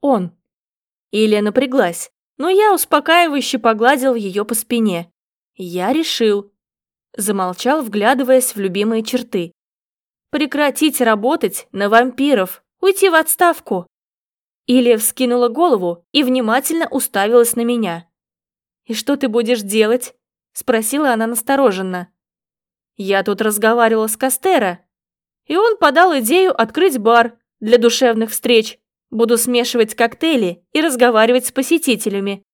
Он. Илья напряглась, но я успокаивающе погладил ее по спине. Я решил. Замолчал, вглядываясь в любимые черты. Прекратить работать на вампиров, уйти в отставку. Илья вскинула голову и внимательно уставилась на меня. «И что ты будешь делать?» – спросила она настороженно. «Я тут разговаривала с Кастера, и он подал идею открыть бар для душевных встреч. Буду смешивать коктейли и разговаривать с посетителями.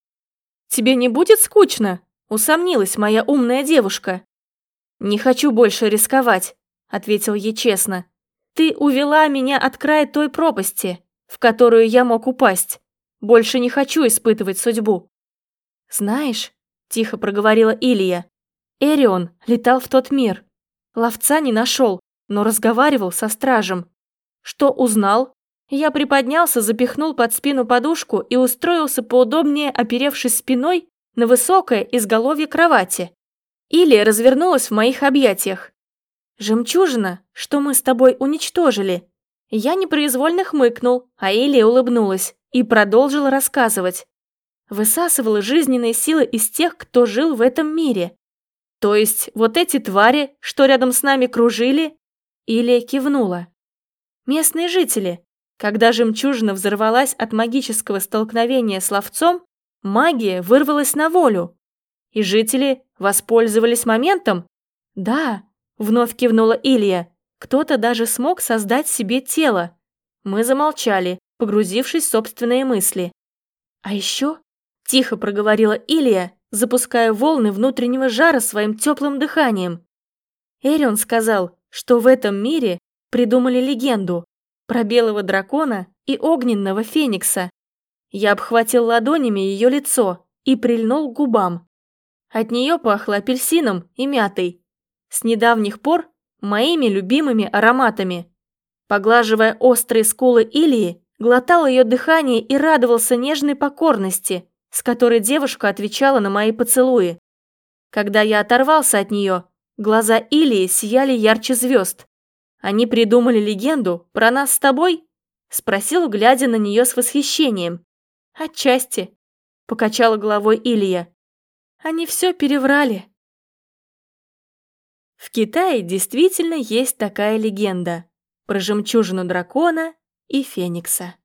Тебе не будет скучно?» – усомнилась моя умная девушка. «Не хочу больше рисковать», – ответил ей честно. «Ты увела меня от края той пропасти, в которую я мог упасть. Больше не хочу испытывать судьбу». «Знаешь», – тихо проговорила Илья, – «Эрион летал в тот мир. Ловца не нашел, но разговаривал со стражем. Что узнал? Я приподнялся, запихнул под спину подушку и устроился поудобнее, оперевшись спиной на высокое изголовье кровати. Илья развернулась в моих объятиях. «Жемчужина, что мы с тобой уничтожили?» Я непроизвольно хмыкнул, а Илья улыбнулась и продолжила рассказывать. Высасывала жизненные силы из тех, кто жил в этом мире. То есть вот эти твари, что рядом с нами кружили, Илья кивнула. Местные жители. Когда жемчужина взорвалась от магического столкновения с ловцом, магия вырвалась на волю. И жители воспользовались моментом? Да, вновь кивнула Илья. Кто-то даже смог создать себе тело. Мы замолчали, погрузившись в собственные мысли. А еще, тихо проговорила Илья, запуская волны внутреннего жара своим теплым дыханием. Эрион сказал, что в этом мире придумали легенду про белого дракона и огненного феникса. Я обхватил ладонями ее лицо и прильнул к губам. От нее пахло апельсином и мятой. С недавних пор моими любимыми ароматами. Поглаживая острые скулы Илии, глотал ее дыхание и радовался нежной покорности, с которой девушка отвечала на мои поцелуи. Когда я оторвался от нее, Глаза Илии сияли ярче звезд. Они придумали легенду про нас с тобой? Спросил, глядя на нее с восхищением. Отчасти. Покачала головой Илья. Они все переврали. В Китае действительно есть такая легенда про жемчужину дракона и феникса.